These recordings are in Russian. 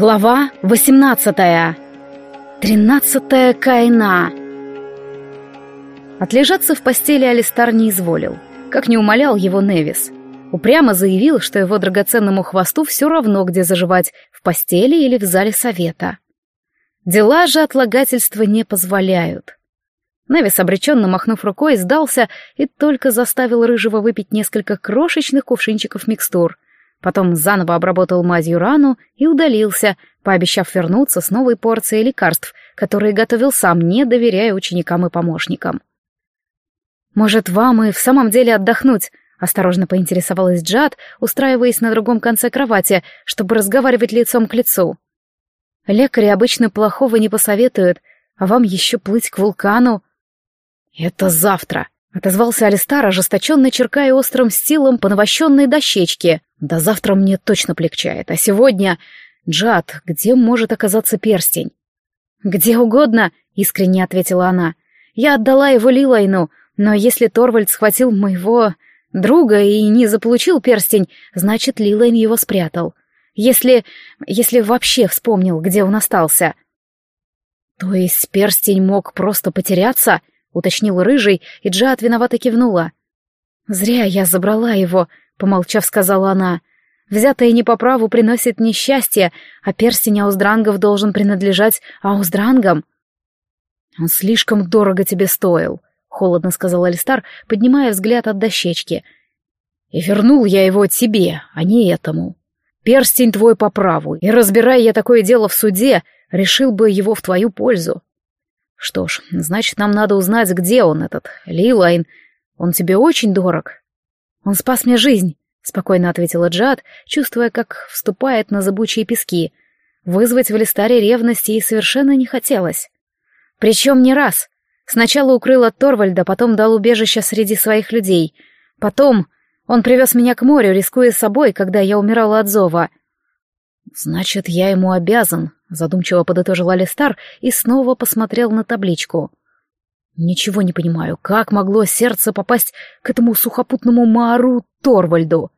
Глава 18. Тринадцатая кайна. Отлежаться в постели Алистар не изволил, как не умолял его Невис. Упрямо заявил, что его драгоценному хвосту все равно, где заживать, в постели или в зале совета. Дела же отлагательства не позволяют. Невис, обреченно махнув рукой, сдался и только заставил Рыжего выпить несколько крошечных кувшинчиков микстур — Потом заново обработал мазью рану и удалился, пообещав вернуться с новой порцией лекарств, которые готовил сам, не доверяя ученикам и помощникам. «Может, вам и в самом деле отдохнуть?» — осторожно поинтересовалась Джад, устраиваясь на другом конце кровати, чтобы разговаривать лицом к лицу. «Лекари обычно плохого не посоветуют, а вам еще плыть к вулкану». «Это завтра», — отозвался Алистар, ожесточенно черкая острым стилом по навощенной дощечке. «Да завтра мне точно полегчает, а сегодня...» «Джад, где может оказаться перстень?» «Где угодно», — искренне ответила она. «Я отдала его Лилайну, но если Торвальд схватил моего друга и не заполучил перстень, значит, Лилайн его спрятал. Если... если вообще вспомнил, где он остался». «То есть перстень мог просто потеряться?» — уточнил Рыжий, и Джад виновато кивнула. «Зря я забрала его», — помолчав, сказала она. «Взятое не по праву приносит несчастье, а перстень ауздрангов должен принадлежать ауздрангам». «Он слишком дорого тебе стоил», — холодно сказал Алистар, поднимая взгляд от дощечки. «И вернул я его тебе, а не этому. Перстень твой по праву, и, разбирая я такое дело в суде, решил бы его в твою пользу. Что ж, значит, нам надо узнать, где он, этот Лилайн. Он тебе очень дорог. Он спас мне жизнь, спокойно ответила Джад, чувствуя, как вступает на зыбучие пески. Вызвать в Листаре ревность ей совершенно не хотелось. Причем не раз. Сначала укрыл от Торвальда, потом дал убежище среди своих людей. Потом он привез меня к морю, рискуя собой, когда я умирала от зова. «Значит, я ему обязан», — задумчиво подытожил Алистар и снова посмотрел на табличку. «Ничего не понимаю, как могло сердце попасть к этому сухопутному Маару Торвальду?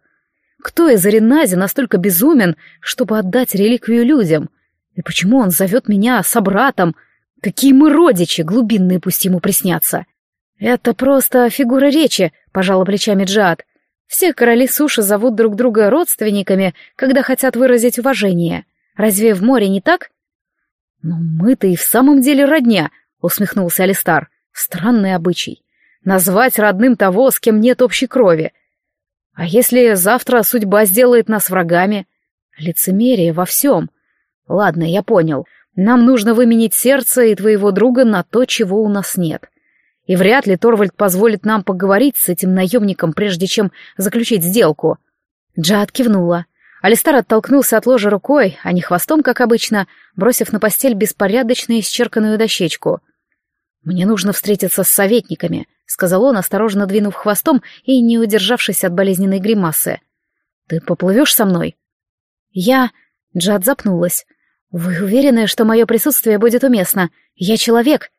Кто из Аренази настолько безумен, чтобы отдать реликвию людям? И почему он зовет меня собратом? Какие мы родичи, глубинные пусть ему приснятся!» «Это просто фигура речи», — пожала плечами Джад. Все короли суши зовут друг друга родственниками, когда хотят выразить уважение. Разве в море не так? Ну, мы-то и в самом деле родня, усмехнулся Алистар. Странный обычай. Назвать родным того, с кем нет общей крови. А если завтра судьба сделает нас врагами? Лицемерие во всем. Ладно, я понял. Нам нужно выменить сердце и твоего друга на то, чего у нас нет и вряд ли Торвальд позволит нам поговорить с этим наемником, прежде чем заключить сделку. Джад кивнула. Алистар оттолкнулся от ложа рукой, а не хвостом, как обычно, бросив на постель беспорядочно исчерканную дощечку. «Мне нужно встретиться с советниками», — сказал он, осторожно двинув хвостом и не удержавшись от болезненной гримасы. «Ты поплывешь со мной?» «Я...» — Джад запнулась. «Вы уверены, что мое присутствие будет уместно? Я человек».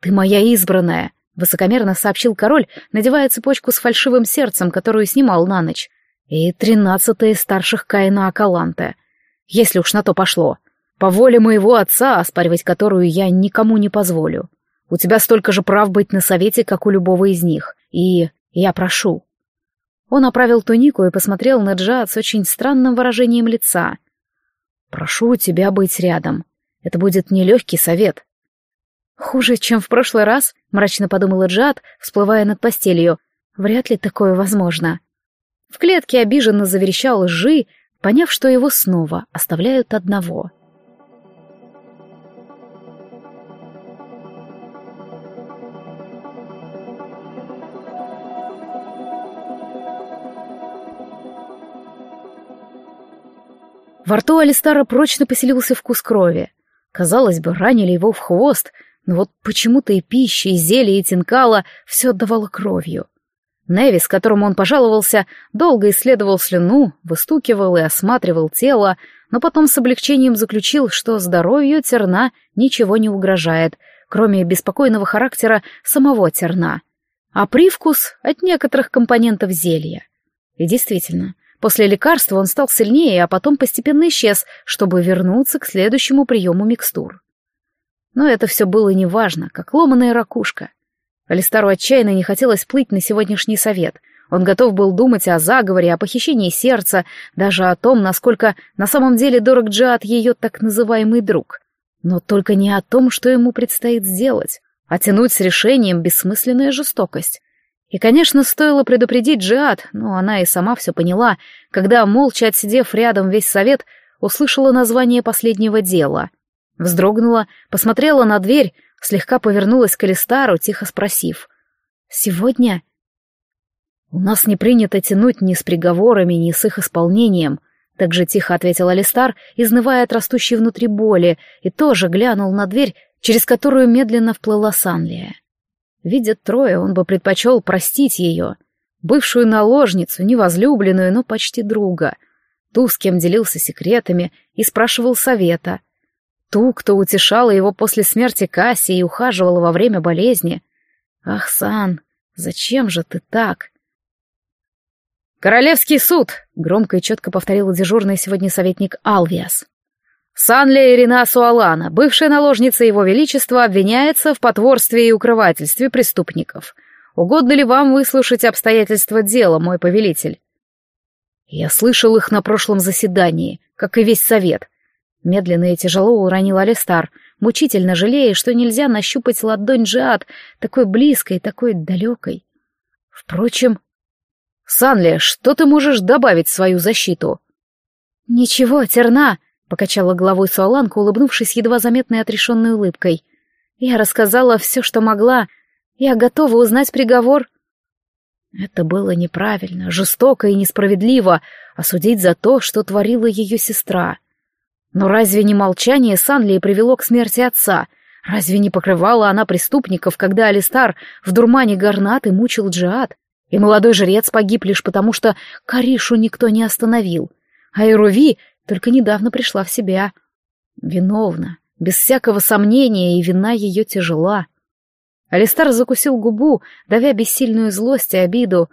«Ты моя избранная», — высокомерно сообщил король, надевая цепочку с фальшивым сердцем, которую снимал на ночь. «И тринадцатая из старших Каина Акаланте. Если уж на то пошло. По воле моего отца, оспаривать которую я никому не позволю. У тебя столько же прав быть на совете, как у любого из них. И я прошу». Он оправил тунику и посмотрел на Джад с очень странным выражением лица. «Прошу тебя быть рядом. Это будет нелегкий совет, «Хуже, чем в прошлый раз», — мрачно подумала Джад, всплывая над постелью. «Вряд ли такое возможно». В клетке обиженно заверещал Жи, поняв, что его снова оставляют одного. Во рту Алистара прочно поселился вкус крови. Казалось бы, ранили его в хвост — но вот почему-то и пища, и зелье, и тинкала все отдавало кровью. Невис, которому он пожаловался, долго исследовал слюну, выстукивал и осматривал тело, но потом с облегчением заключил, что здоровью терна ничего не угрожает, кроме беспокойного характера самого терна, а привкус от некоторых компонентов зелья. И действительно, После лекарства он стал сильнее, а потом постепенно исчез, чтобы вернуться к следующему приему микстур. Но это все было неважно, как ломаная ракушка. Алистару отчаянно не хотелось плыть на сегодняшний совет. Он готов был думать о заговоре, о похищении сердца, даже о том, насколько на самом деле дорог Джад ее так называемый друг. Но только не о том, что ему предстоит сделать, а тянуть с решением бессмысленная жестокость. И, конечно, стоило предупредить Джиад, но она и сама все поняла, когда, молча отсидев рядом весь совет, услышала название последнего дела. Вздрогнула, посмотрела на дверь, слегка повернулась к Элистару, тихо спросив. «Сегодня?» «У нас не принято тянуть ни с приговорами, ни с их исполнением», — так же тихо ответил Алистар, изнывая от растущей внутри боли, и тоже глянул на дверь, через которую медленно вплыла Санлия. Видя трое, он бы предпочел простить ее, бывшую наложницу, невозлюбленную, но почти друга, ту, с кем делился секретами и спрашивал совета, ту, кто утешала его после смерти Касси и ухаживала во время болезни. «Ах, Сан, зачем же ты так?» «Королевский суд!» — громко и четко повторил дежурный сегодня советник Алвиас. Санля Ирина Суалана, бывшая наложница Его Величества, обвиняется в потворстве и укрывательстве преступников. Угодно ли вам выслушать обстоятельства дела, мой повелитель? Я слышал их на прошлом заседании, как и весь совет. Медленно и тяжело уронил Алистар, мучительно жалея, что нельзя нащупать ладонь Джиад, такой близкой, такой далекой. Впрочем... Санли, что ты можешь добавить в свою защиту? Ничего, Терна, Покачала головой Суаланка, улыбнувшись едва заметной отрешенной улыбкой. Я рассказала все, что могла. Я готова узнать приговор. Это было неправильно, жестоко и несправедливо осудить за то, что творила ее сестра. Но разве не молчание Санли привело к смерти отца? Разве не покрывала она преступников, когда Алистар в дурмане горнаты мучил Джиад? И молодой жрец погиб лишь потому, что Каришу никто не остановил. А Ируви только недавно пришла в себя. Виновна, без всякого сомнения, и вина ее тяжела. Алистар закусил губу, давя бессильную злость и обиду.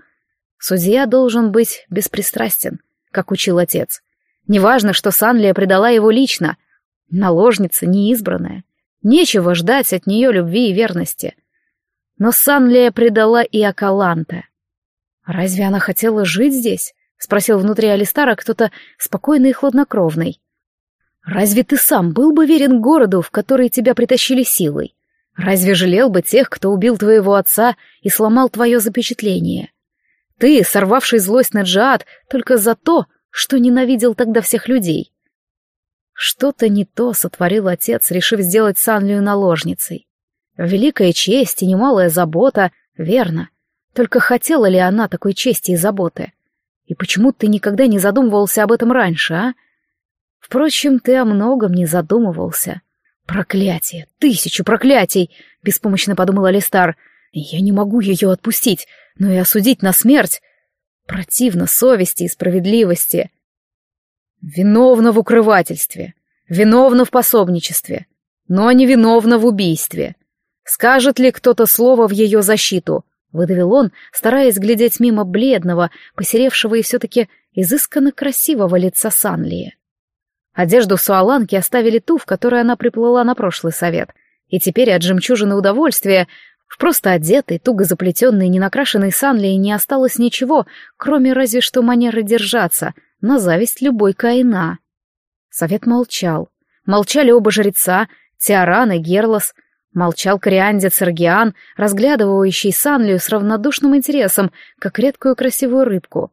Судья должен быть беспристрастен, как учил отец. Неважно, что Санлия предала его лично. Наложница неизбранная. Нечего ждать от нее любви и верности. Но Санлия предала и Акаланта. Разве она хотела жить здесь? — спросил внутри Алистара кто-то спокойный и хладнокровный. «Разве ты сам был бы верен городу, в который тебя притащили силой? Разве жалел бы тех, кто убил твоего отца и сломал твое запечатление? Ты, сорвавший злость на Джиад, только за то, что ненавидел тогда всех людей». Что-то не то сотворил отец, решив сделать Санлию наложницей. Великая честь и немалая забота, верно. Только хотела ли она такой чести и заботы? И почему ты никогда не задумывался об этом раньше, а? Впрочем, ты о многом не задумывался. Проклятие! Тысячу проклятий! Беспомощно подумал Алистар. Я не могу ее отпустить, но и осудить на смерть. Противно совести и справедливости. Виновна в укрывательстве, виновна в пособничестве, но не виновна в убийстве. Скажет ли кто-то слово в ее защиту? — выдавил он, стараясь глядеть мимо бледного, посеревшего и все-таки изысканно красивого лица Санлии. Одежду Суаланки оставили ту, в которой она приплыла на прошлый совет, и теперь от жемчужины удовольствия в просто одетой, туго заплетенной, ненакрашенной Санлии не осталось ничего, кроме разве что манеры держаться, на зависть любой Каина. Совет молчал. Молчали оба жреца, Тиаран и Герлос — Молчал кориандец Аргиан, разглядывающий Санлию с равнодушным интересом, как редкую красивую рыбку.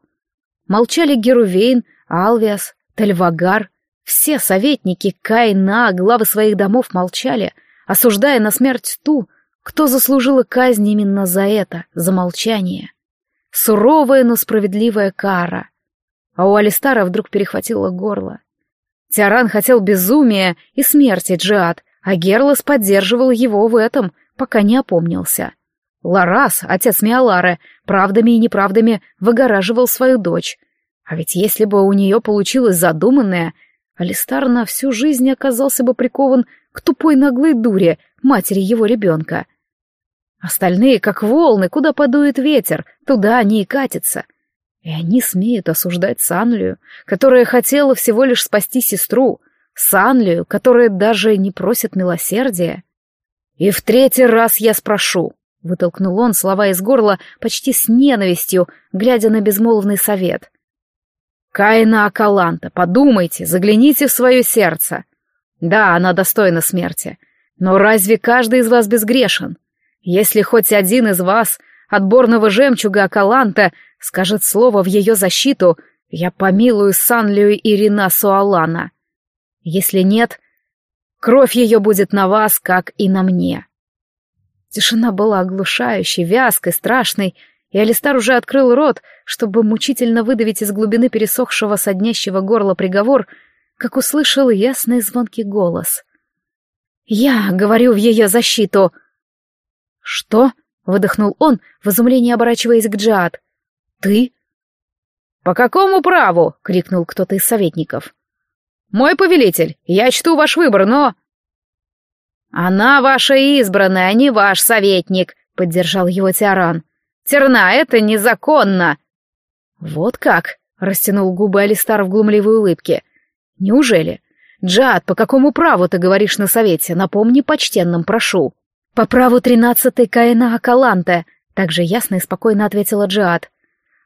Молчали Герувейн, Алвиас, Тельвагар. Все советники Кайна, главы своих домов молчали, осуждая на смерть ту, кто заслужила казнь именно за это, за молчание. Суровая, но справедливая кара. А у Алистара вдруг перехватило горло. Тиаран хотел безумия и смерти Джиад, а Герлос поддерживал его в этом, пока не опомнился. Ларас, отец Миалары, правдами и неправдами выгораживал свою дочь. А ведь если бы у нее получилось задуманное, Алистар на всю жизнь оказался бы прикован к тупой наглой дуре, матери его ребенка. Остальные, как волны, куда подует ветер, туда они и катятся. И они смеют осуждать Санлию, которая хотела всего лишь спасти сестру, Санлию, которая даже не просит милосердия. «И в третий раз я спрошу», — вытолкнул он слова из горла почти с ненавистью, глядя на безмолвный совет. «Каина Акаланта, подумайте, загляните в свое сердце. Да, она достойна смерти, но разве каждый из вас безгрешен? Если хоть один из вас, отборного жемчуга Акаланта, скажет слово в ее защиту, я помилую Санлию и Ринасу Алана. Если нет, кровь ее будет на вас, как и на мне. Тишина была оглушающей, вязкой, страшной, и Алистар уже открыл рот, чтобы мучительно выдавить из глубины пересохшего соднящего горла приговор, как услышал ясный звонкий голос. «Я говорю в ее защиту!» «Что?» — выдохнул он, в изумлении оборачиваясь к Джад. «Ты?» «По какому праву?» — крикнул кто-то из советников. «Мой повелитель, я чту ваш выбор, но...» «Она ваша избранная, а не ваш советник», — поддержал его Тиаран. «Терна, это незаконно!» «Вот как?» — растянул губы Алистар в глумливой улыбке. «Неужели? Джад, по какому праву ты говоришь на совете? Напомни почтенным, прошу». «По праву тринадцатой Каина Акаланте», — также ясно и спокойно ответила Джад.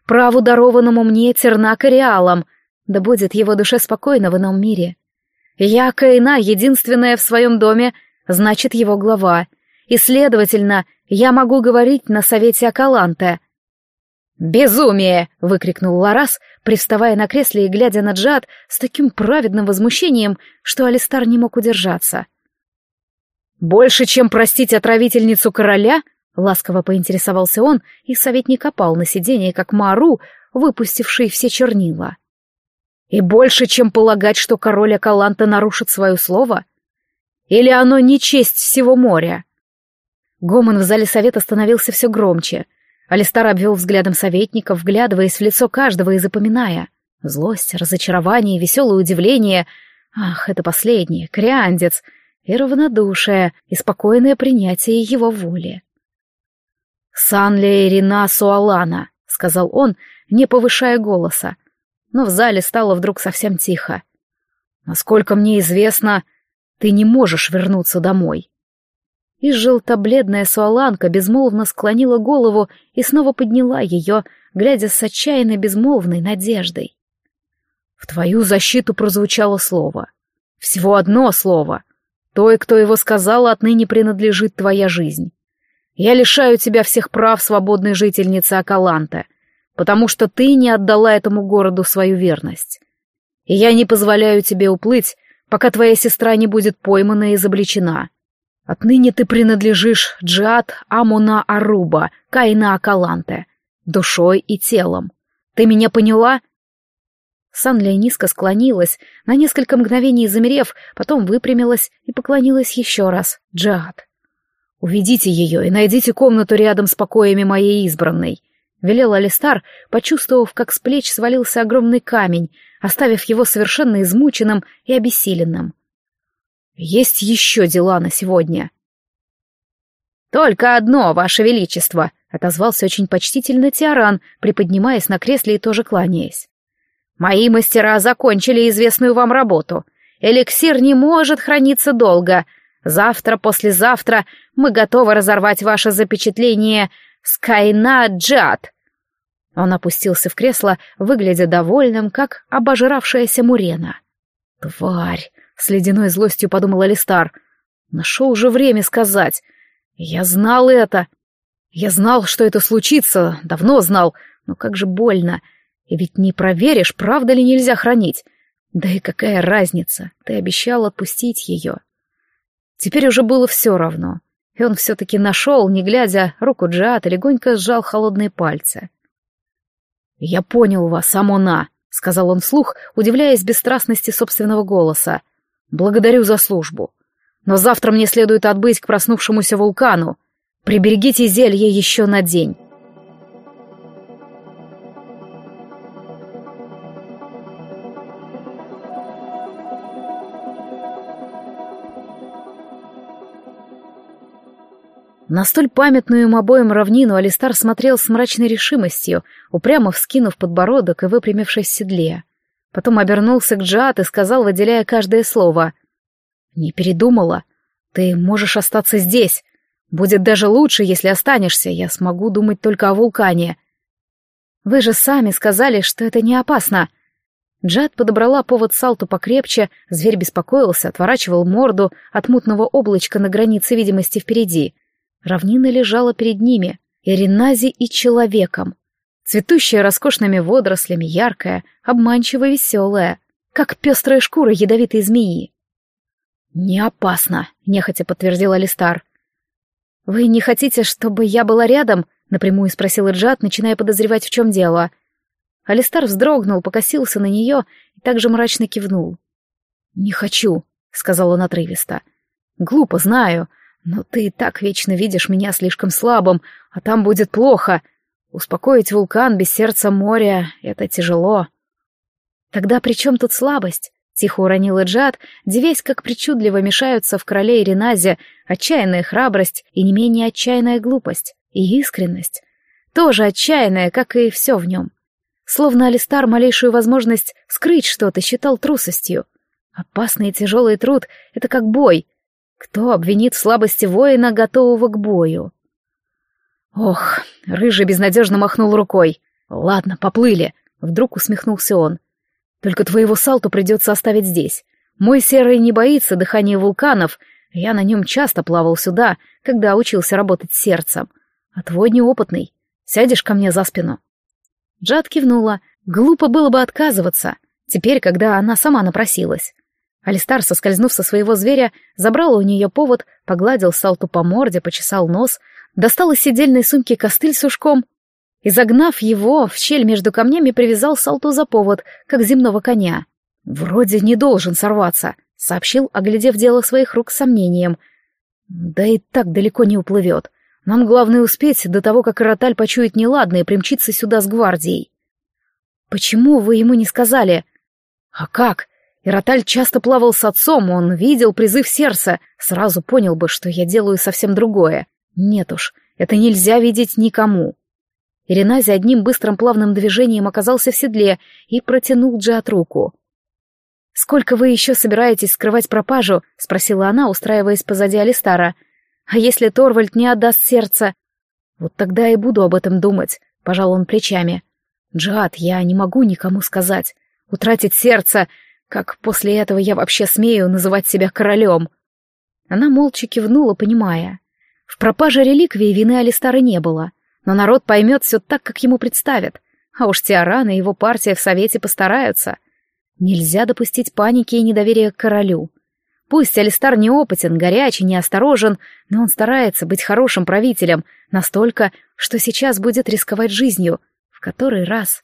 «Праву, дарованному мне Терна Кориалом, да будет его душе спокойно в ином мире. Я Каина, единственная в своем доме, значит, его глава, и, следовательно, я могу говорить на совете Акаланте». «Безумие!» — выкрикнул Ларас, привставая на кресле и глядя на Джад с таким праведным возмущением, что Алистар не мог удержаться. «Больше, чем простить отравительницу короля?» — ласково поинтересовался он, и советник опал на сиденье, как Мару, выпустивший все чернила. «И больше, чем полагать, что король Акаланта нарушит свое слово? Или оно не честь всего моря?» Гомон в зале совета становился все громче. Алистар обвел взглядом советников, вглядываясь в лицо каждого и запоминая. Злость, разочарование, веселое удивление. Ах, это последнее, криандец — и равнодушие, и спокойное принятие его воли. «Санле Ирина Суалана», — сказал он, не повышая голоса, но в зале стало вдруг совсем тихо. «Насколько мне известно, ты не можешь вернуться домой». И желто-бледная Суаланка безмолвно склонила голову и снова подняла ее, глядя с отчаянной безмолвной надеждой. В твою защиту прозвучало слово. Всего одно слово, той, кто его сказал, отныне принадлежит твоя жизнь. Я лишаю тебя всех прав свободной жительницы Акаланта, потому что ты не отдала этому городу свою верность. И я не позволяю тебе уплыть, пока твоя сестра не будет поймана и изобличена. Отныне ты принадлежишь Джиат Амуна Аруба, Каина Акаланте, душой и телом. Ты меня поняла?» Санля низко склонилась, на несколько мгновений замерев, потом выпрямилась и поклонилась еще раз. Джад. «Уведите ее и найдите комнату рядом с покоями моей избранной», — велел Алистар, почувствовав, как с плеч свалился огромный камень, оставив его совершенно измученным и обессиленным. «Есть еще дела на сегодня». «Только одно, Ваше Величество», — отозвался очень почтительно Тиаран, приподнимаясь на кресле и тоже кланяясь. Мои мастера закончили известную вам работу. Эликсир не может храниться долго. Завтра, послезавтра мы готовы разорвать ваше запечатление Скайна Джад. Он опустился в кресло, выглядя довольным, как обожравшаяся мурена. «Тварь!» — с ледяной злостью подумал Алистар. «Нашел же время сказать. Я знал это. Я знал, что это случится, давно знал, но как же больно. И ведь не проверишь, правда ли нельзя хранить. Да и какая разница, ты обещал отпустить ее. Теперь уже было все равно. И он все-таки нашел, не глядя, руку Джиата, легонько сжал холодные пальцы. «Я понял вас, Амона», — сказал он вслух, удивляясь бесстрастности собственного голоса. «Благодарю за службу. Но завтра мне следует отбыть к проснувшемуся вулкану. Приберегите зелье еще на день». На столь памятную им обоим равнину Алистар смотрел с мрачной решимостью, упрямо вскинув подбородок и выпрямившись в седле. Потом обернулся к Джат и сказал, выделяя каждое слово. «Не передумала. Ты можешь остаться здесь. Будет даже лучше, если останешься. Я смогу думать только о вулкане». «Вы же сами сказали, что это не опасно». Джад подобрала повод Салту покрепче, зверь беспокоился, отворачивал морду от мутного облачка на границе видимости впереди. Равнина лежала перед ними, и Ренази, и человеком. Цветущая роскошными водорослями, яркая, обманчиво веселая, как пестрая шкура ядовитой змеи. «Не опасно», — нехотя подтвердил Алистар. «Вы не хотите, чтобы я была рядом?» — напрямую спросил Ирджат, начиная подозревать, в чем дело. Алистар вздрогнул, покосился на нее и также мрачно кивнул. «Не хочу», — сказал он отрывисто. «Глупо, знаю, но ты и так вечно видишь меня слишком слабым, а там будет плохо. Успокоить вулкан без сердца моря — это тяжело. Тогда при чем тут слабость? Тихо уронил Эджат, девясь, как причудливо мешаются в короле Ириназе отчаянная храбрость и не менее отчаянная глупость и искренность. Тоже отчаянная, как и все в нем. Словно Алистар малейшую возможность скрыть что-то считал трусостью. Опасный и тяжелый труд — это как бой — кто обвинит в слабости воина, готового к бою? Ох, рыжий безнадежно махнул рукой. Ладно, поплыли. Вдруг усмехнулся он. Только твоего салту придется оставить здесь. Мой серый не боится дыхания вулканов, я на нем часто плавал сюда, когда учился работать с сердцем. А твой неопытный. Сядешь ко мне за спину. Джад кивнула. Глупо было бы отказываться, теперь, когда она сама напросилась. Алистар, соскользнув со своего зверя, забрал у нее повод, погладил Салту по морде, почесал нос, достал из сидельной сумки костыль с ушком и, загнав его в щель между камнями, привязал Салту за повод, как земного коня. «Вроде не должен сорваться», — сообщил, оглядев дело своих рук с сомнением. «Да и так далеко не уплывет. Нам главное успеть до того, как Роталь почует неладное и примчится сюда с гвардией». «Почему вы ему не сказали?» «А как? Ироталь часто плавал с отцом, он видел призыв сердца, сразу понял бы, что я делаю совсем другое. Нет уж, это нельзя видеть никому. Иринази одним быстрым плавным движением оказался в седле и протянул Джиат руку. «Сколько вы еще собираетесь скрывать пропажу?» — спросила она, устраиваясь позади Алистара. «А если Торвальд не отдаст сердце?» «Вот тогда и буду об этом думать», — пожал он плечами. «Джиат, я не могу никому сказать. Утратить сердце как после этого я вообще смею называть себя королем? Она молча кивнула, понимая. В пропаже реликвии вины Алистара не было, но народ поймет все так, как ему представят. А уж Тиаран и его партия в Совете постараются. Нельзя допустить паники и недоверия к королю. Пусть Алистар неопытен, горячий, неосторожен, но он старается быть хорошим правителем, настолько, что сейчас будет рисковать жизнью, в который раз.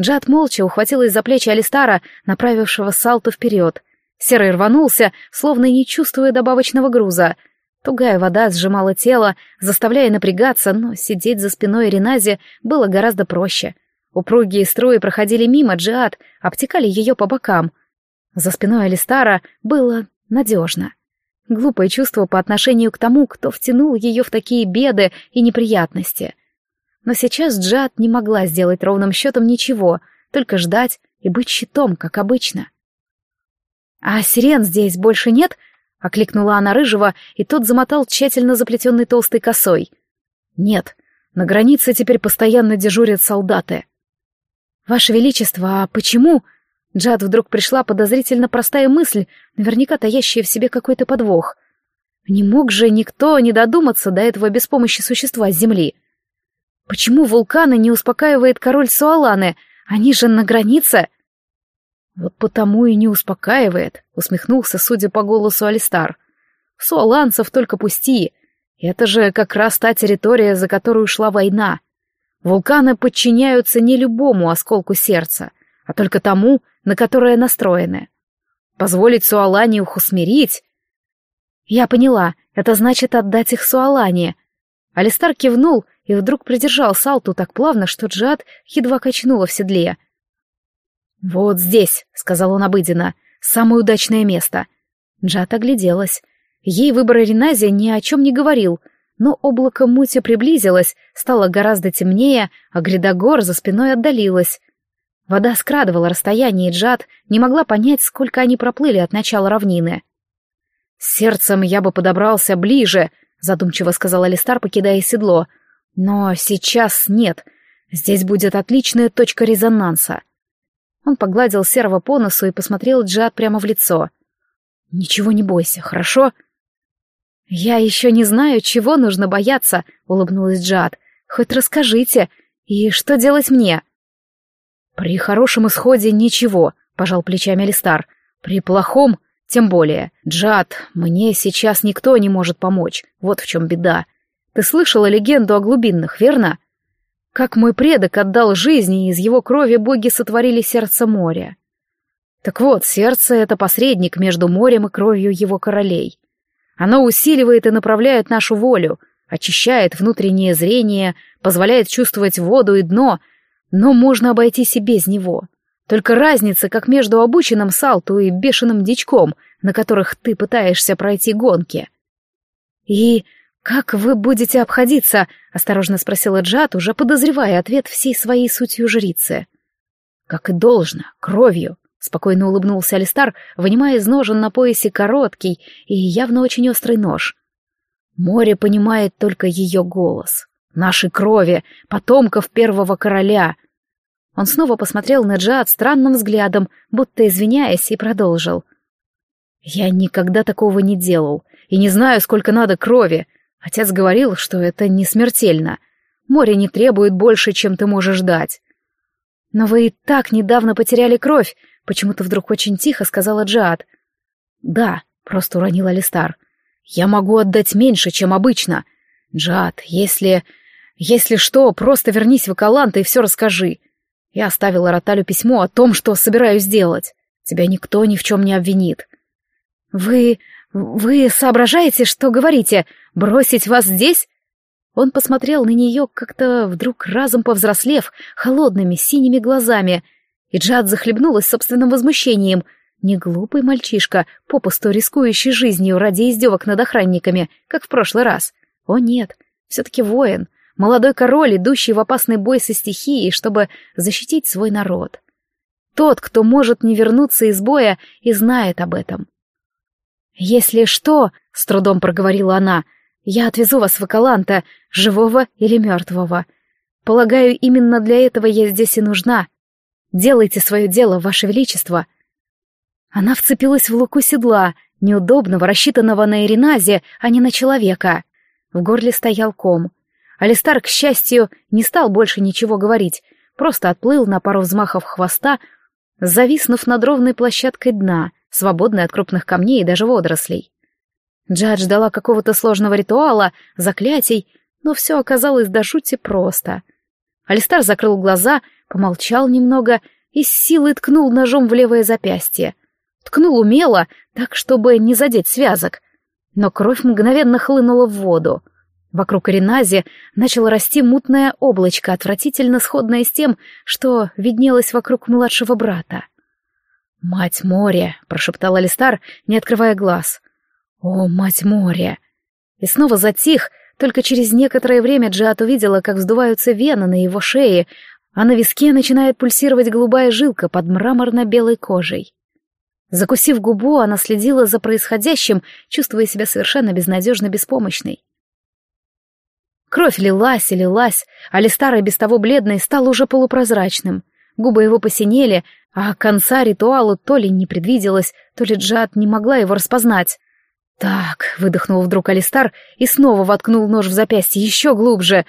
Джад молча ухватилась за плечи Алистара, направившего салту вперед. Серый рванулся, словно не чувствуя добавочного груза. Тугая вода сжимала тело, заставляя напрягаться, но сидеть за спиной Ренази было гораздо проще. Упругие струи проходили мимо Джиад, обтекали ее по бокам. За спиной Алистара было надежно. Глупое чувство по отношению к тому, кто втянул ее в такие беды и неприятности. Но сейчас Джад не могла сделать ровным счетом ничего, только ждать и быть щитом, как обычно. «А сирен здесь больше нет?» — окликнула она рыжего, и тот замотал тщательно заплетенной толстой косой. «Нет, на границе теперь постоянно дежурят солдаты». «Ваше Величество, а почему?» Джад вдруг пришла подозрительно простая мысль, наверняка таящая в себе какой-то подвох. Не мог же никто не додуматься до этого без помощи существа с земли. Почему вулканы не успокаивает король Суаланы? Они же на границе. Вот потому и не успокаивает, усмехнулся, судя по голосу Алистар. Суаланцев только пусти. Это же как раз та территория, за которую шла война. Вулканы подчиняются не любому осколку сердца, а только тому, на которое настроены. Позволить Суалане их усмирить... Я поняла, это значит отдать их Суалане. Алистар кивнул и вдруг придержал Салту так плавно, что Джад едва качнула в седле. «Вот здесь», — сказал он обыденно, — «самое удачное место». Джад огляделась. Ей выбор Риназия ни о чем не говорил, но облако мути приблизилось, стало гораздо темнее, а гряда гор за спиной отдалилась. Вода скрадывала расстояние, и Джад не могла понять, сколько они проплыли от начала равнины. «Сердцем я бы подобрался ближе», — задумчиво сказал Алистар, покидая седло. «Но сейчас нет. Здесь будет отличная точка резонанса». Он погладил серого по носу и посмотрел Джад прямо в лицо. «Ничего не бойся, хорошо?» «Я еще не знаю, чего нужно бояться», — улыбнулась Джад. «Хоть расскажите. И что делать мне?» «При хорошем исходе ничего», — пожал плечами Листар. «При плохом тем более. Джад, мне сейчас никто не может помочь. Вот в чем беда. Ты слышала легенду о глубинных, верно? Как мой предок отдал жизнь, и из его крови боги сотворили сердце моря. Так вот, сердце — это посредник между морем и кровью его королей. Оно усиливает и направляет нашу волю, очищает внутреннее зрение, позволяет чувствовать воду и дно, но можно обойтись и без него. Только разница, как между обученным салту и бешеным дичком, на которых ты пытаешься пройти гонки. «И как вы будете обходиться?» — осторожно спросила Джад, уже подозревая ответ всей своей сутью жрицы. «Как и должно, кровью», — спокойно улыбнулся Алистар, вынимая из ножен на поясе короткий и явно очень острый нож. Море понимает только ее голос нашей крови, потомков первого короля. Он снова посмотрел на Джад странным взглядом, будто извиняясь, и продолжил. «Я никогда такого не делал, и не знаю, сколько надо крови. Отец говорил, что это не смертельно. Море не требует больше, чем ты можешь дать». «Но вы и так недавно потеряли кровь», — почему-то вдруг очень тихо сказала Джад. «Да», — просто уронил Алистар. «Я могу отдать меньше, чем обычно. Джад, если... Если что, просто вернись в Акаланта и все расскажи. Я оставила Роталю письмо о том, что собираюсь делать. Тебя никто ни в чем не обвинит. Вы... вы соображаете, что говорите? Бросить вас здесь? Он посмотрел на нее, как-то вдруг разом повзрослев, холодными синими глазами, и Джад захлебнулась собственным возмущением. Не глупый мальчишка, попусту рискующий жизнью ради издевок над охранниками, как в прошлый раз. О нет, все-таки воин — Молодой король, идущий в опасный бой со стихией, чтобы защитить свой народ. Тот, кто может не вернуться из боя и знает об этом. «Если что», — с трудом проговорила она, — «я отвезу вас в Акаланта, живого или мертвого. Полагаю, именно для этого я здесь и нужна. Делайте свое дело, ваше величество». Она вцепилась в луку седла, неудобного, рассчитанного на Ириназе, а не на человека. В горле стоял ком. Алистар, к счастью, не стал больше ничего говорить, просто отплыл на пару взмахов хвоста, зависнув над ровной площадкой дна, свободной от крупных камней и даже водорослей. Джад ждала какого-то сложного ритуала, заклятий, но все оказалось до жути просто. Алистар закрыл глаза, помолчал немного и с силой ткнул ножом в левое запястье. Ткнул умело, так, чтобы не задеть связок, но кровь мгновенно хлынула в воду. Вокруг Ренази начало расти мутное облачко, отвратительно сходное с тем, что виднелось вокруг младшего брата. «Мать моря!» — прошептал Алистар, не открывая глаз. «О, мать моря!» И снова затих, только через некоторое время Джиат увидела, как вздуваются вены на его шее, а на виске начинает пульсировать голубая жилка под мраморно-белой кожей. Закусив губу, она следила за происходящим, чувствуя себя совершенно безнадежно беспомощной. Кровь лилась и лилась, а Листар, без того бледный, стал уже полупрозрачным. Губы его посинели, а конца ритуалу то ли не предвиделось, то ли Джад не могла его распознать. «Так», — выдохнул вдруг Алистар и снова воткнул нож в запястье еще глубже.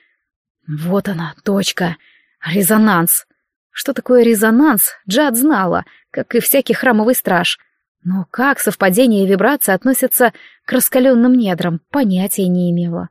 «Вот она, точка. Резонанс». Что такое резонанс, Джад знала, как и всякий храмовый страж. Но как совпадение и вибрации относятся к раскаленным недрам, понятия не имела.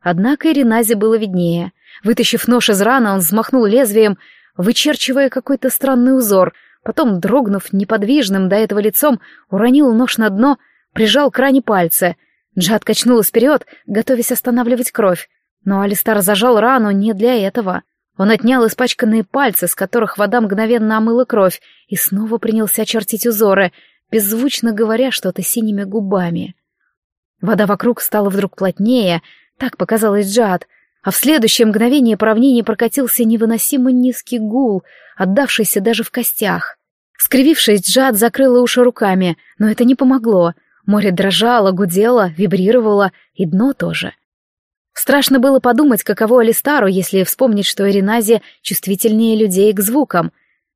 Однако Ириназе было виднее. Вытащив нож из раны, он взмахнул лезвием, вычерчивая какой-то странный узор, потом, дрогнув неподвижным до этого лицом, уронил нож на дно, прижал к ране пальцы. Джад качнулась вперед, готовясь останавливать кровь. Но Алистар зажал рану не для этого. Он отнял испачканные пальцы, с которых вода мгновенно омыла кровь, и снова принялся чертить узоры, беззвучно говоря что-то синими губами. Вода вокруг стала вдруг плотнее, Так показалось Джад, а в следующее мгновение по равнине прокатился невыносимо низкий гул, отдавшийся даже в костях. Скривившись, Джад закрыла уши руками, но это не помогло. Море дрожало, гудело, вибрировало, и дно тоже. Страшно было подумать, каково Алистару, если вспомнить, что Эринази чувствительнее людей к звукам.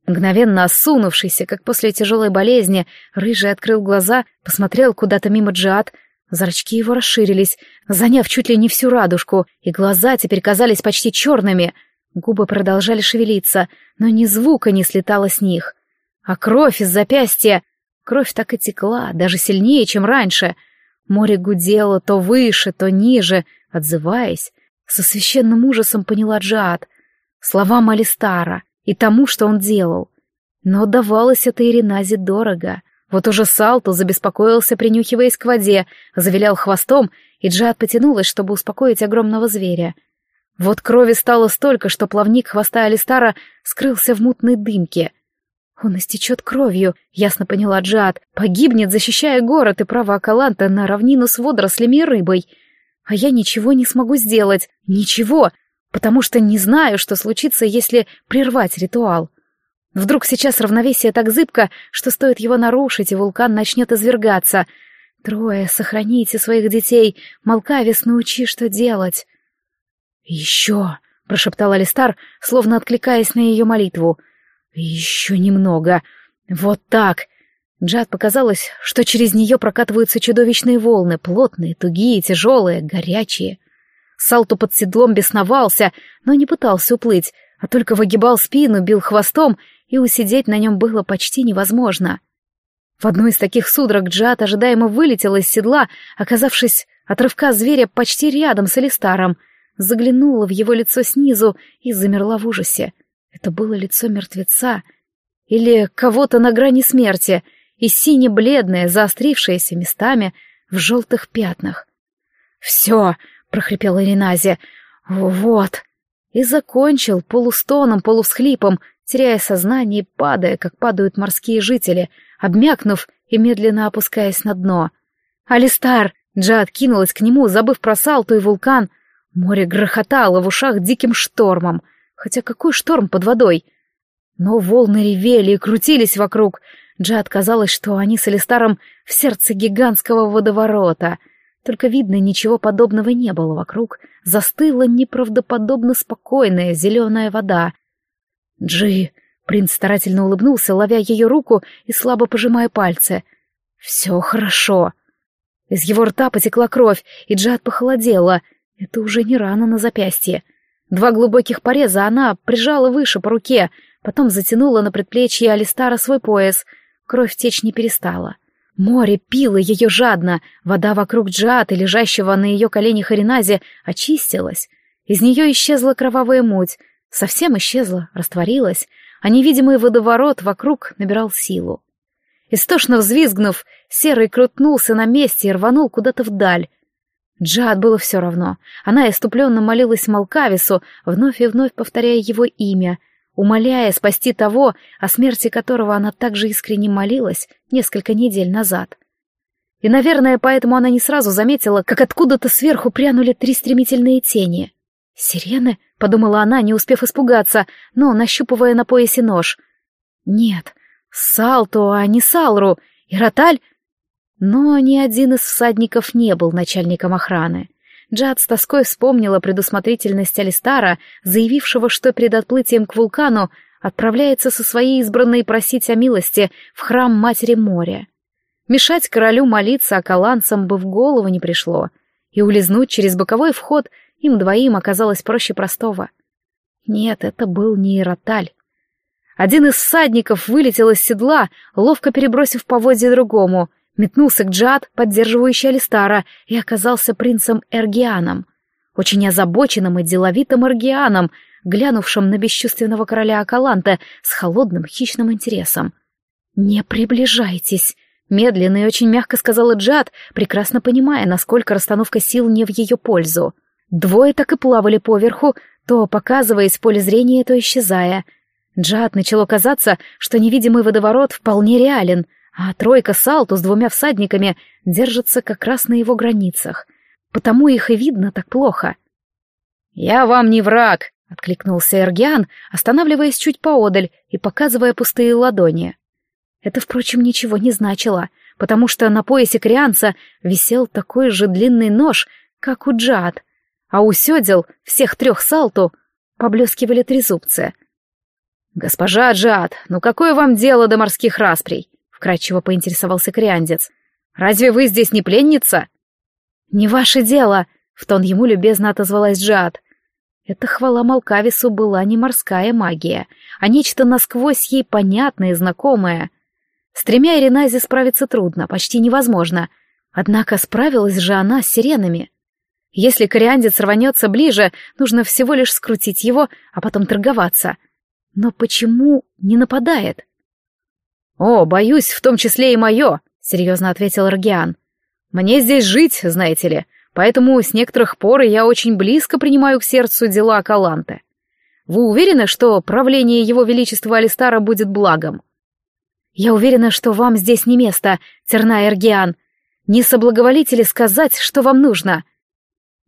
Мгновенно осунувшийся, как после тяжелой болезни, Рыжий открыл глаза, посмотрел куда-то мимо Джиад, зрачки его расширились, заняв чуть ли не всю радужку, и глаза теперь казались почти черными. Губы продолжали шевелиться, но ни звука не слетало с них. А кровь из запястья... Кровь так и текла, даже сильнее, чем раньше. Море гудело то выше, то ниже, отзываясь. Со священным ужасом поняла Джиад. Слова Малистара и тому, что он делал. Но давалось это Ириназе дорого. Вот уже Салту забеспокоился, принюхиваясь к воде, завилял хвостом, и Джиад потянулась, чтобы успокоить огромного зверя. Вот крови стало столько, что плавник хвоста Алистара скрылся в мутной дымке — он истечет кровью, ясно поняла Джад, погибнет, защищая город и право Акаланта на равнину с водорослями и рыбой. А я ничего не смогу сделать, ничего, потому что не знаю, что случится, если прервать ритуал. Вдруг сейчас равновесие так зыбко, что стоит его нарушить, и вулкан начнет извергаться. Трое, сохраните своих детей, Малкавис, научи, что делать. «Еще!» — прошептал Алистар, словно откликаясь на ее молитву — еще немного. Вот так. Джад показалось, что через нее прокатываются чудовищные волны, плотные, тугие, тяжелые, горячие. Салту под седлом бесновался, но не пытался уплыть, а только выгибал спину, бил хвостом, и усидеть на нем было почти невозможно. В одну из таких судорог Джад ожидаемо вылетел из седла, оказавшись от рывка зверя почти рядом с Элистаром, заглянула в его лицо снизу и замерла в ужасе. Это было лицо мертвеца или кого-то на грани смерти, и сине-бледное, заострившееся местами в желтых пятнах. «Все!» — прохрипела Ренази. «Вот!» И закончил полустоном, полусхлипом, теряя сознание и падая, как падают морские жители, обмякнув и медленно опускаясь на дно. «Алистар!» — Джа кинулась к нему, забыв про Салту и вулкан. Море грохотало в ушах диким штормом — Хотя какой шторм под водой? Но волны ревели и крутились вокруг. Джад казалось, что они с Алистаром в сердце гигантского водоворота. Только видно, ничего подобного не было вокруг. Застыла неправдоподобно спокойная зеленая вода. «Джи!» — принц старательно улыбнулся, ловя ее руку и слабо пожимая пальцы. «Все хорошо». Из его рта потекла кровь, и Джад похолодела. Это уже не рана на запястье. Два глубоких пореза она прижала выше по руке, потом затянула на предплечье Алистара свой пояс. Кровь течь не перестала. Море пило ее жадно, вода вокруг Джиаты, лежащего на ее коленях Ариназе, очистилась. Из нее исчезла кровавая муть, совсем исчезла, растворилась, а невидимый водоворот вокруг набирал силу. Истошно взвизгнув, Серый крутнулся на месте и рванул куда-то вдаль, Джад было все равно. Она иступленно молилась Малкавису, вновь и вновь повторяя его имя, умоляя спасти того, о смерти которого она также искренне молилась несколько недель назад. И, наверное, поэтому она не сразу заметила, как откуда-то сверху прянули три стремительные тени. «Сирены?» — подумала она, не успев испугаться, но нащупывая на поясе нож. «Нет, Салту, а не Салру. И Роталь но ни один из всадников не был начальником охраны. Джад с тоской вспомнила предусмотрительность Алистара, заявившего, что перед отплытием к вулкану отправляется со своей избранной просить о милости в храм Матери Моря. Мешать королю молиться околанцам бы в голову не пришло, и улизнуть через боковой вход им двоим оказалось проще простого. Нет, это был не Ироталь. Один из всадников вылетел из седла, ловко перебросив поводья другому — метнулся к Джад, поддерживающий Алистара, и оказался принцем Эргианом, очень озабоченным и деловитым Эргианом, глянувшим на бесчувственного короля Акаланта с холодным хищным интересом. «Не приближайтесь», — медленно и очень мягко сказала Джад, прекрасно понимая, насколько расстановка сил не в ее пользу. Двое так и плавали поверху, то показываясь в поле зрения, то исчезая. Джад начало казаться, что невидимый водоворот вполне реален — а тройка Салту с двумя всадниками держится как раз на его границах. потому их и видно так плохо. «Я вам не враг», — откликнулся Эргиан, останавливаясь чуть поодаль и показывая пустые ладони. Это, впрочем, ничего не значило, потому что на поясе Крианца висел такой же длинный нож, как у Джад, а у сёдел всех трех салту поблескивали трезубцы. «Госпожа Джад, ну какое вам дело до морских расприй?» — вкратчиво поинтересовался Криандец. «Разве вы здесь не пленница?» «Не ваше дело», — в тон ему любезно отозвалась Джад. Эта хвала Малкавису была не морская магия, а нечто насквозь ей понятное и знакомое. С тремя Иринази справиться трудно, почти невозможно. Однако справилась же она с сиренами. Если кориандец рванется ближе, нужно всего лишь скрутить его, а потом торговаться. Но почему не нападает? «О, боюсь, в том числе и мое», — серьезно ответил Рогиан. Мне здесь жить, знаете ли, поэтому с некоторых пор я очень близко принимаю к сердцу дела Каланте. Вы уверены, что правление его величества Алистара будет благом? Я уверена, что вам здесь не место, Терна Эргиан. Не соблаговолите ли сказать, что вам нужно?»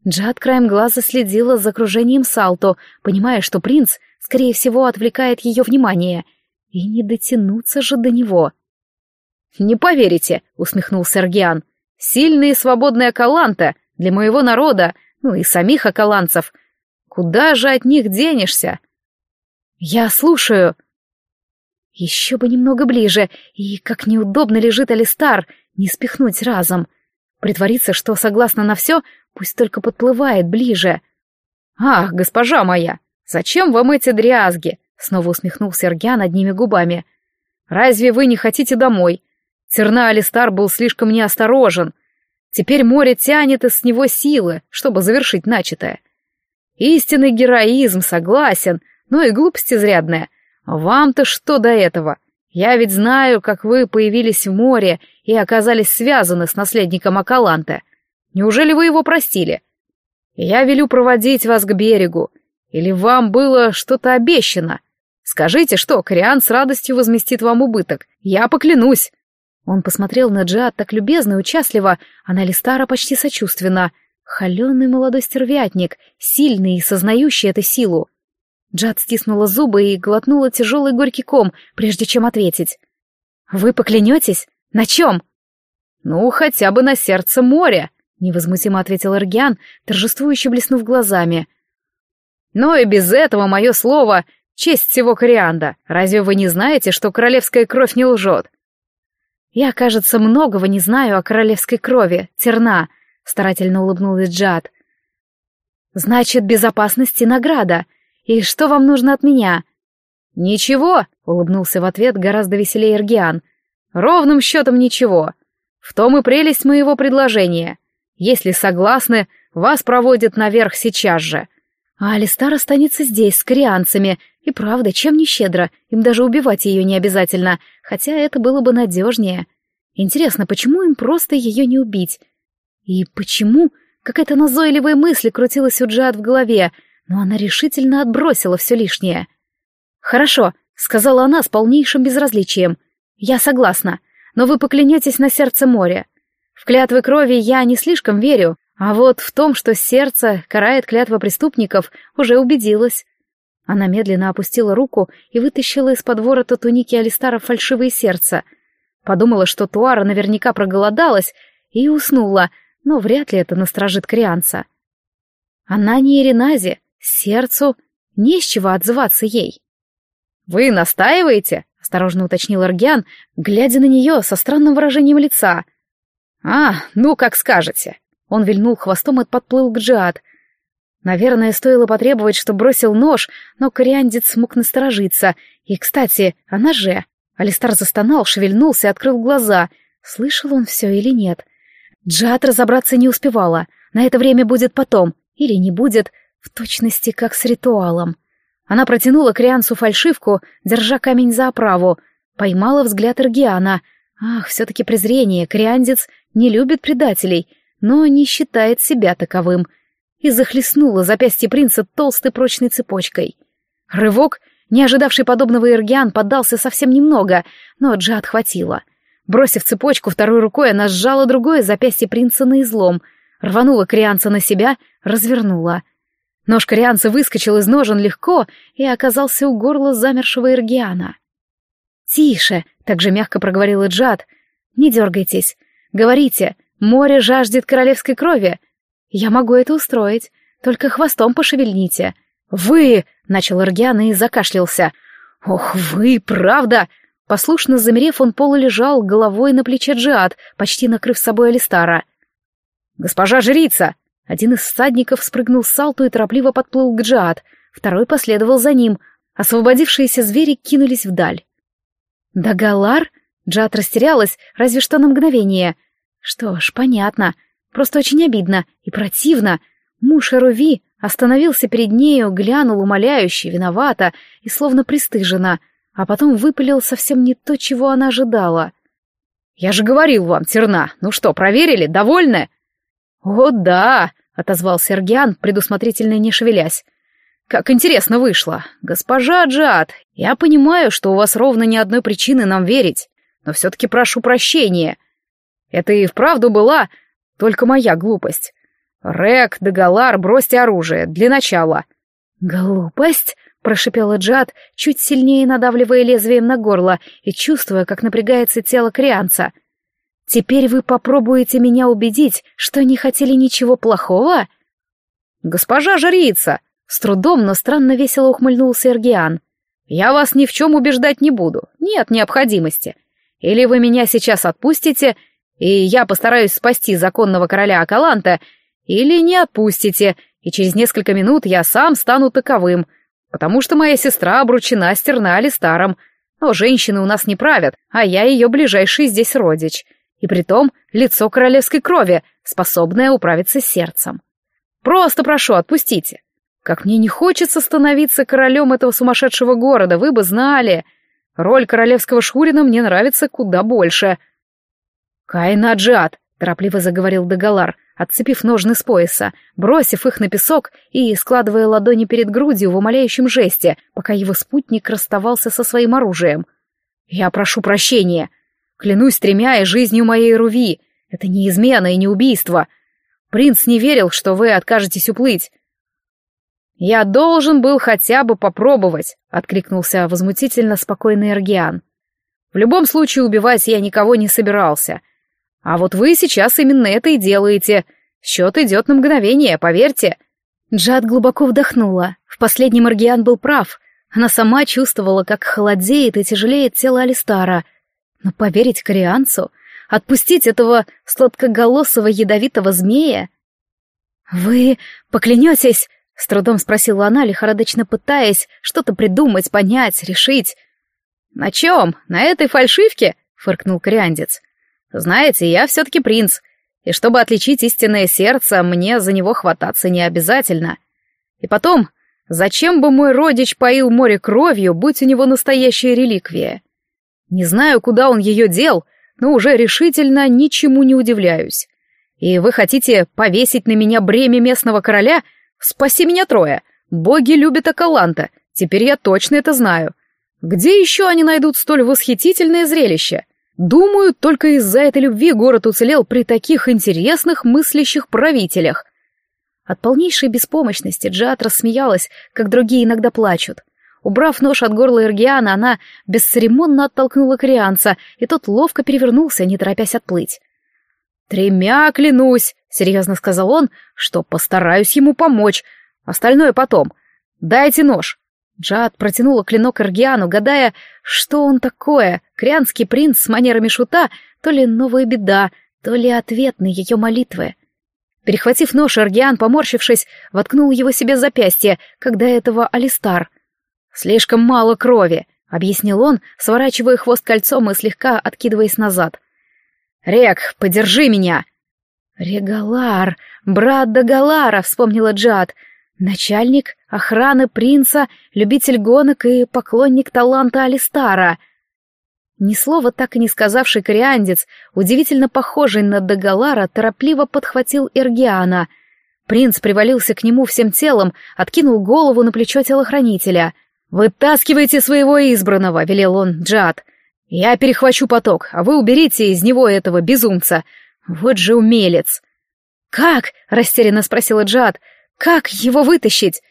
Джад краем глаза следила за окружением Салто, понимая, что принц, скорее всего, отвлекает ее внимание. И не дотянуться же до него. «Не поверите», — усмехнулся Эргиан. Сильные и свободные акаланта для моего народа, ну и самих акаланцев. Куда же от них денешься? Я слушаю. Еще бы немного ближе, и как неудобно лежит Алистар, не спихнуть разом. Притвориться, что согласна на все, пусть только подплывает ближе. «Ах, госпожа моя, зачем вам эти дрязги?» — снова усмехнулся Эргиан одними губами. «Разве вы не хотите домой? Терна Алистар был слишком неосторожен. Теперь море тянет из него силы, чтобы завершить начатое. Истинный героизм, согласен, но и глупость изрядная. Вам-то что до этого? Я ведь знаю, как вы появились в море и оказались связаны с наследником Акаланта. Неужели вы его простили? Я велю проводить вас к берегу. Или вам было что-то обещано? Скажите, что Кориан с радостью возместит вам убыток. Я поклянусь. Он посмотрел на Джиад так любезно и участливо, а на Листара почти сочувственно. Холеный молодой стервятник, сильный и сознающий эту силу. Джад стиснула зубы и глотнула тяжелый горький ком, прежде чем ответить. «Вы поклянетесь? На чем?» «Ну, хотя бы на сердце моря», — невозмутимо ответил Эргиан, торжествующе блеснув глазами. «Но и без этого мое слово — честь всего корианда. Разве вы не знаете, что королевская кровь не лжет? «Я, кажется, многого не знаю о королевской крови, терна», — старательно улыбнулась Джад. «Значит, безопасность и награда. И что вам нужно от меня?» «Ничего», — улыбнулся в ответ гораздо веселее Эргиан. «Ровным счетом ничего. В том и прелесть моего предложения. Если согласны, вас проводят наверх сейчас же». А Алистар останется здесь с корианцами, и правда, чем не щедро, им даже убивать ее не обязательно, хотя это было бы надежнее. Интересно, почему им просто ее не убить? И почему какая-то назойливая мысль крутилась у Джад в голове, но она решительно отбросила все лишнее. «Хорошо», — сказала она с полнейшим безразличием. «Я согласна, но вы поклянетесь на сердце моря. В клятвы крови я не слишком верю, а вот в том, что сердце карает клятва преступников, уже убедилась. Она медленно опустила руку и вытащила из-под ворота туники Алистара фальшивое сердце. Подумала, что Туара наверняка проголодалась и уснула, но вряд ли это насторожит Крианца. Она не Иринази, сердцу не с чего отзываться ей. «Вы настаиваете?» — осторожно уточнил Аргиан, глядя на нее со странным выражением лица. «А, ну, как скажете». Он вильнул хвостом и подплыл к Джиад, Наверное, стоило потребовать, что бросил нож, но кориандец смог насторожиться. И, кстати, она же. Алистар застонал, шевельнулся и открыл глаза. Слышал он все или нет? Джад разобраться не успевала. На это время будет потом. Или не будет, в точности как с ритуалом. Она протянула Криансу фальшивку, держа камень за оправу. Поймала взгляд Эргиана. Ах, все-таки презрение. Криандец не любит предателей, но не считает себя таковым — и захлестнула запястье принца толстой прочной цепочкой. Рывок, не ожидавший подобного Иргиан, поддался совсем немного, но Джа отхватила. Бросив цепочку второй рукой, она сжала другое запястье принца на излом. рванула корианца на себя, развернула. Нож корианца выскочил из ножен легко и оказался у горла замершего Иргиана. «Тише!» — также мягко проговорила Джад. «Не дергайтесь. Говорите, море жаждет королевской крови. Я могу это устроить, только хвостом пошевельните». «Вы!» — начал Иргиан и закашлялся. «Ох, вы, правда!» Послушно замерев, он полулежал головой на плече Джиад, почти накрыв собой Алистара. «Госпожа жрица!» Один из всадников спрыгнул с салту и торопливо подплыл к Джиад, второй последовал за ним. Освободившиеся звери кинулись вдаль. «Да Галар?» Джиад растерялась, разве что на мгновение. Что ж, понятно. Просто очень обидно и противно. Муж Эруви остановился перед нею, глянул умоляюще, виновато и словно пристыженно — а потом выпалил совсем не то, чего она ожидала. «Я же говорил вам, Терна, ну что, проверили, довольны?» «О, да!» — отозвался Эргиан, предусмотрительно не шевелясь. «Как интересно вышло. Госпожа Джад, я понимаю, что у вас ровно ни одной причины нам верить, но все-таки прошу прощения. Это и вправду была только моя глупость. Рек, Дагалар, бросьте оружие, для начала». «Глупость?» прошипела Джад, чуть сильнее надавливая лезвием на горло и чувствуя, как напрягается тело Крианца. «Теперь вы попробуете меня убедить, что не хотели ничего плохого?» «Госпожа жрица!» — с трудом, но странно весело ухмыльнулся Эргиан. «Я вас ни в чем убеждать не буду, нет необходимости. Или вы меня сейчас отпустите, и я постараюсь спасти законного короля Акаланта, или не отпустите, и через несколько минут я сам стану таковым, потому что моя сестра обручена с Тернали старом, но женщины у нас не правят, а я ее ближайший здесь родич, и притом лицо королевской крови, способное управиться сердцем. Просто прошу, отпустите. Как мне не хочется становиться королем этого сумасшедшего города, вы бы знали. Роль королевского Шурина мне нравится куда больше. Кайна Джиад, торопливо заговорил Дагалар, отцепив ножны с пояса, бросив их на песок и складывая ладони перед грудью в умоляющем жесте, пока его спутник расставался со своим оружием. «Я прошу прощения. Клянусь тремя и жизнью моей Руви. Это не измена и не убийство. Принц не верил, что вы откажетесь уплыть». «Я должен был хотя бы попробовать», — откликнулся возмутительно спокойный Эргиан. «В любом случае убивать я никого не собирался». А вот вы сейчас именно это и делаете. Счет идет на мгновение, поверьте. Джад глубоко вдохнула. В последнем Аргиан был прав. Она сама чувствовала, как холодеет и тяжелеет тело Алистара. Но поверить корианцу? Отпустить этого сладкоголосого ядовитого змея? «Вы поклянетесь?» — с трудом спросила она, лихорадочно пытаясь что-то придумать, понять, решить. «На чем? На этой фальшивке?» — фыркнул кориандец. Знаете, я все-таки принц, и чтобы отличить истинное сердце, мне за него хвататься не обязательно. И потом, зачем бы мой родич поил море кровью, будь у него настоящая реликвия? Не знаю, куда он ее дел, но уже решительно ничему не удивляюсь. И вы хотите повесить на меня бремя местного короля? Спаси меня трое. Боги любят Акаланта, теперь я точно это знаю. Где еще они найдут столь восхитительное зрелище? Думаю, только из-за этой любви город уцелел при таких интересных мыслящих правителях. От полнейшей беспомощности Джиат рассмеялась, как другие иногда плачут. Убрав нож от горла Иргиана, она бесцеремонно оттолкнула корианца, и тот ловко перевернулся, не торопясь отплыть. «Тремя клянусь», — серьезно сказал он, — «что постараюсь ему помочь. Остальное потом. Дайте нож». Джад протянула клинок Эргиану, гадая, что он такое, крянский принц с манерами шута, то ли новая беда, то ли ответ на ее молитвы. Перехватив нож, Эргиан, поморщившись, воткнул его себе в запястье, когда этого Алистар. «Слишком мало крови», — объяснил он, сворачивая хвост кольцом и слегка откидываясь назад. «Рек, подержи меня!» «Регалар, брат Дагалара», — вспомнила Джад, — Начальник охраны принца, любитель гонок и поклонник таланта Алистара. Ни слова так и не сказавший кориандец, удивительно похожий на Дагалара, торопливо подхватил Эргиана. Принц привалился к нему всем телом, откинул голову на плечо телохранителя. «Вытаскивайте своего избранного», — велел он Джад. «Я перехвачу поток, а вы уберите из него этого безумца. Вот же умелец!» «Как?» — растерянно спросила Джад. «Как его вытащить?»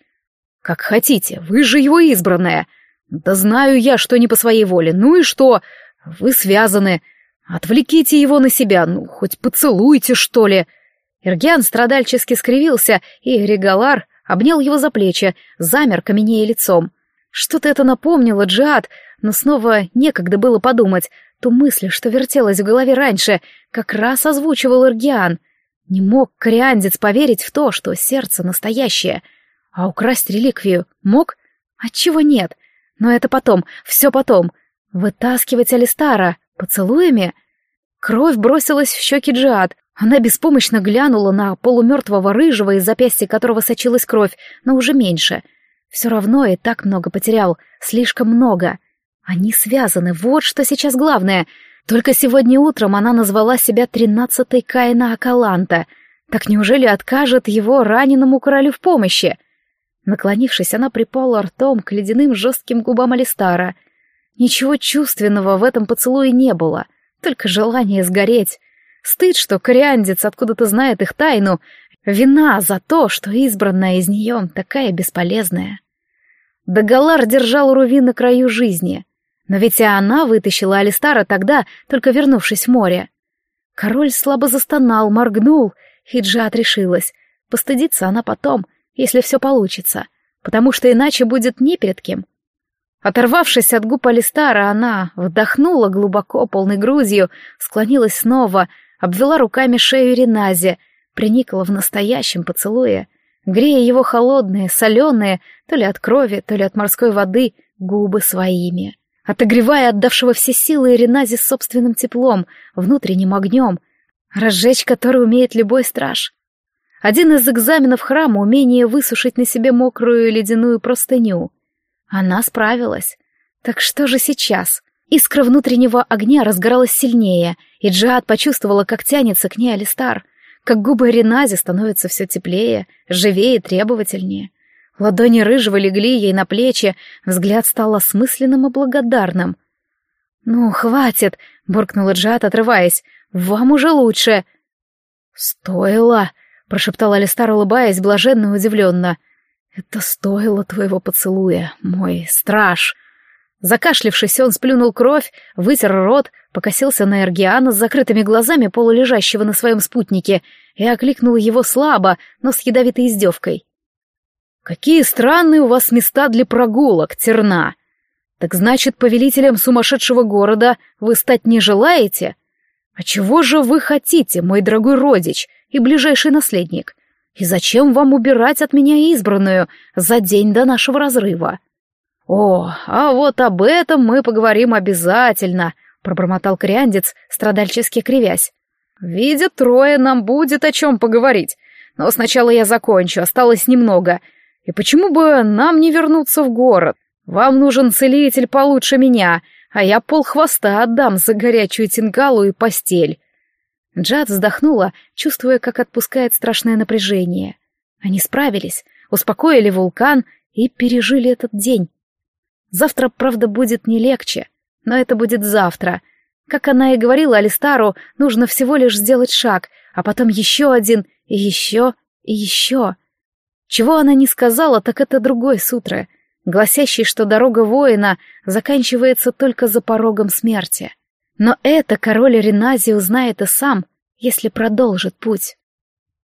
«Как хотите, вы же его избранная. Да знаю я, что не по своей воле. Ну и что? Вы связаны. Отвлеките его на себя, ну, хоть поцелуйте, что ли». Иргиан страдальчески скривился, и Регалар обнял его за плечи, замер каменея лицом. Что-то это напомнило Джад, но снова некогда было подумать. Ту мысль, что вертелась в голове раньше, как раз озвучивал Иргиан. Не мог кориандец поверить в то, что сердце настоящее. А украсть реликвию мог? Отчего нет? Но это потом, все потом. Вытаскивать Алистара поцелуями? Кровь бросилась в щеки Джиад. Она беспомощно глянула на полумертвого рыжего, из запястья которого сочилась кровь, но уже меньше. Все равно и так много потерял, слишком много. Они связаны, вот что сейчас главное. Только сегодня утром она назвала себя тринадцатой Каина Акаланта. Так неужели откажет его раненому королю в помощи? Наклонившись, она припала ртом к ледяным жестким губам Алистара. Ничего чувственного в этом поцелуе не было, только желание сгореть. Стыд, что кориандец откуда-то знает их тайну, вина за то, что избранная из нее такая бесполезная. Дагалар держал Руви на краю жизни — но ведь и она вытащила Алистара тогда, только вернувшись в море. Король слабо застонал, моргнул, и Джад решилась. Постыдиться она потом, если все получится, потому что иначе будет не перед кем. Оторвавшись от губ Алистара, она вдохнула глубоко, полной грудью, склонилась снова, обвела руками шею Ренази, приникла в настоящем поцелуе, грея его холодные, соленые, то ли от крови, то ли от морской воды, губы своими отогревая отдавшего все силы Иренази собственным теплом, внутренним огнем, разжечь который умеет любой страж. Один из экзаменов храма — умение высушить на себе мокрую ледяную простыню. Она справилась. Так что же сейчас? Искра внутреннего огня разгоралась сильнее, и Джиад почувствовала, как тянется к ней Алистар, как губы Ренази становятся все теплее, живее и требовательнее. Ладони рыжего легли ей на плечи, взгляд стал осмысленным и благодарным. «Ну, хватит!» — буркнула Джад, отрываясь. «Вам уже лучше!» «Стоило!» — прошептал Алистар, улыбаясь, блаженно и удивленно. «Это стоило твоего поцелуя, мой страж!» Закашлившись, он сплюнул кровь, вытер рот, покосился на Эргиана с закрытыми глазами полулежащего на своем спутнике и окликнул его слабо, но с ядовитой издевкой. «Какие странные у вас места для прогулок, Терна! Так значит, повелителем сумасшедшего города вы стать не желаете? А чего же вы хотите, мой дорогой родич и ближайший наследник? И зачем вам убирать от меня избранную за день до нашего разрыва?» «О, а вот об этом мы поговорим обязательно», — пробормотал кряндец, страдальчески кривясь. «Видя трое, нам будет о чем поговорить. Но сначала я закончу, осталось немного, и почему бы нам не вернуться в город? Вам нужен целитель получше меня, а я полхвоста отдам за горячую тингалу и постель». Джад вздохнула, чувствуя, как отпускает страшное напряжение. Они справились, успокоили вулкан и пережили этот день. Завтра, правда, будет не легче, но это будет завтра. Как она и говорила Алистару, нужно всего лишь сделать шаг, а потом еще один, и еще, и еще. Чего она не сказала, так это другой сутры, гласящий, что дорога воина заканчивается только за порогом смерти. Но это король Ренази узнает и сам, если продолжит путь.